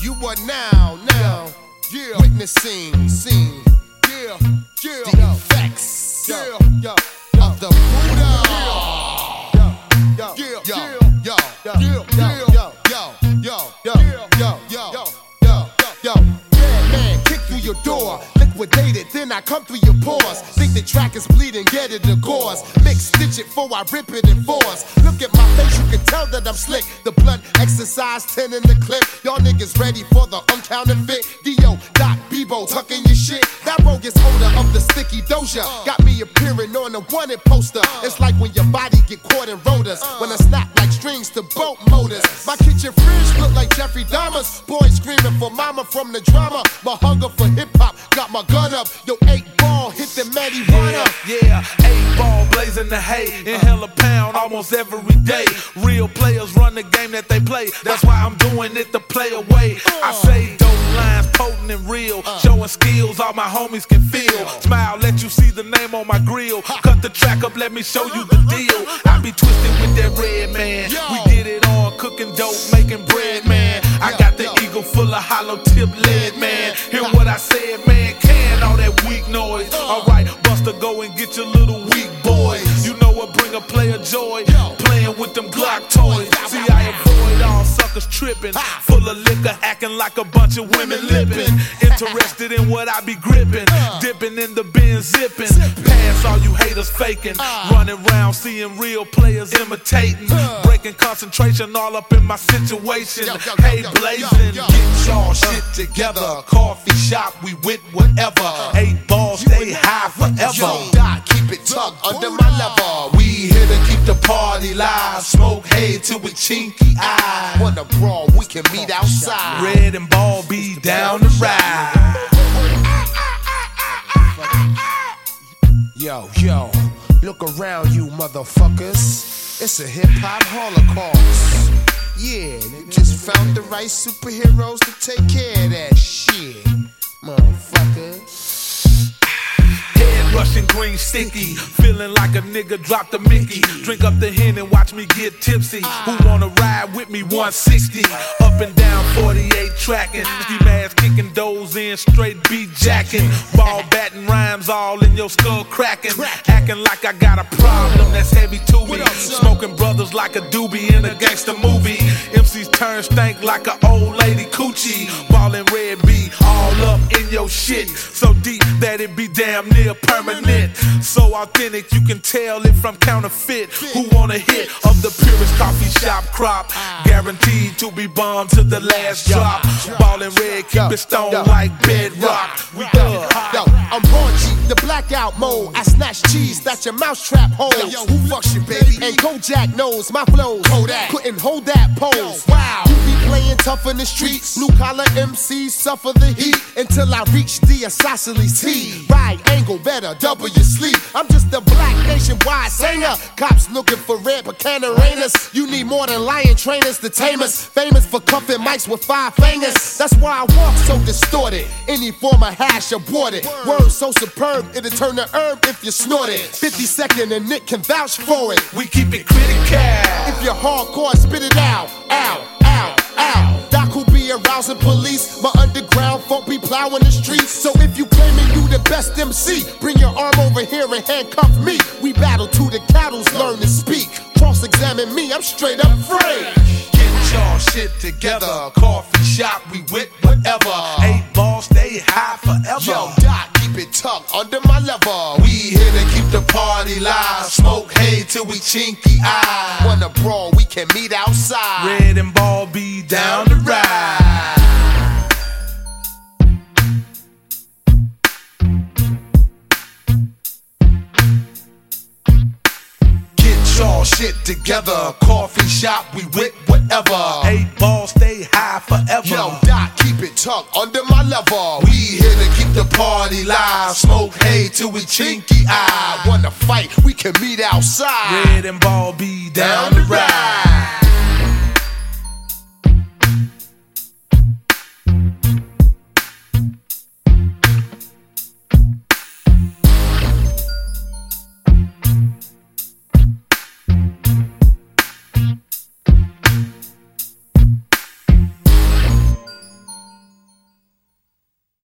You are now, now, yeah, witnessing, seeing, yeah, yeah, the effects, yeah, yeah, of the Buddha. Yo, yo, yo, yo, liquidated, then I come through your pores. Think the track is bleeding, get it the gauze. Mix, stitch it before I rip it in force. Look at my face, you can tell that I'm slick. The blunt exercise 10 in the clip. Y'all niggas ready for the uncounterfeit. Dio, Doc, Bebo, tucking your shit. That bogus odor of the sticky doja got me appearing on a wanted poster. It's like when your body get caught in rotors. When I snap like strings to boat motors. My kitchen fridge look like Jeffrey Dahmer's. Boys screaming for mama from the drama. My hunger for hip hop got my gun up. Yo, eight ball hit the marijuana. Yeah, yeah, eight ball blazing the hay, inhale a pound almost every day. Real players run the game that they play. That's why I'm doing it the play away. I uh. say dope lines, potent and real, uh. showing skills all my homies can feel. Smile, let you see the name on my grill. Cut the track up, let me show you the deal. I be twisted with that Redman. We get it on, cooking dope, making bread, man. I got the eagle full of hollow tip lead, a? Playing with them Glock toys. See, I avoid all suckers tripping. Full of liquor, acting like a bunch of women lipping. Interested in what I be gripping. Dipping in the bin, zipping. Pass all you haters faking. Running around seeing real players imitating. Breaking concentration all up in my situation. Hey, blazing. Get y'all shit together. Coffee shop, we with whatever. Eight balls, stay high forever. Keep it tucked under my level. We here to keep the party live. Smoke hay till we chinky eye. Wanna brawl, we can meet outside. Red and ball be down the ride. Yo, yo, look around you motherfuckers. It's a hip hop holocaust. Yeah, you just found the right superheroes to take care of that shit. Motherfucker. Rushing green sticky. Feeling like a nigga dropped a Mickey. Drink up the hen and watch me get tipsy. Who wanna ride with me 160? Up and down 48 tracking. Ski kicking doors in, straight beat jacking. Ball batting rhymes all in your skull cracking. Acting like I got a problem that's heavy to me. Smoking brothers like a doobie in a gangster movie. MCs turn stank like an old lady coochie. Ballin' red B all up in your shit. So deep that it be damn near permanent. So authentic, you can tell it from counterfeit. Who want a hit of the purest coffee shop crop? Guaranteed to be bombed to the last drop. Ballin' red, keep it stone like bedrock. We get uh, hot. Yo, I'm raunchy, the blackout mode. I snatch cheese that your mousetrap holds. Yo, who fucks you, baby? And Kojak knows my flows. Kodak couldn't hold that pose. Wow, you be playing tough in the streets. Blue collar MCs suffer the heat until I reach the isosceles T. Right angle, better double your sleep. I'm just a black nationwide singer. Cops looking for red Buchaneranas. You need more than lion trainers to tame us. Famous for cuffing mics with five fingers. That's why I walk so distorted. Any form of hash aborted. Words so superb, it'll turn to herb if you snort it. 50 second and Nick can vouch for it. We keep it critical. If you're hardcore, spit it out. Ow, ow, ow. Doc who be arousing police. My underground folk be plowing the streets. So if you claiming you the best MC, bring your arm over here and handcuff me. We battle to the cattle's learn to speak. Cross examine me, I'm straight up free. Get y'all shit together. Coffee shop, we with whatever. Eight balls, stay high forever. Yo, Doc, keep it tucked under my level. We here to keep the party live. Smoke hay till we chinky eye. Wanna brawl, we can meet outside. Red and ball be down the ride. Get y'all shit together. Coffee shop, we with whatever. Eight ball, stay high forever. Yo, Tucked under my level. We here to keep the party live. Smoke hay till we chinky eye. Wanna fight, we can meet outside. Red and ball be down the ride.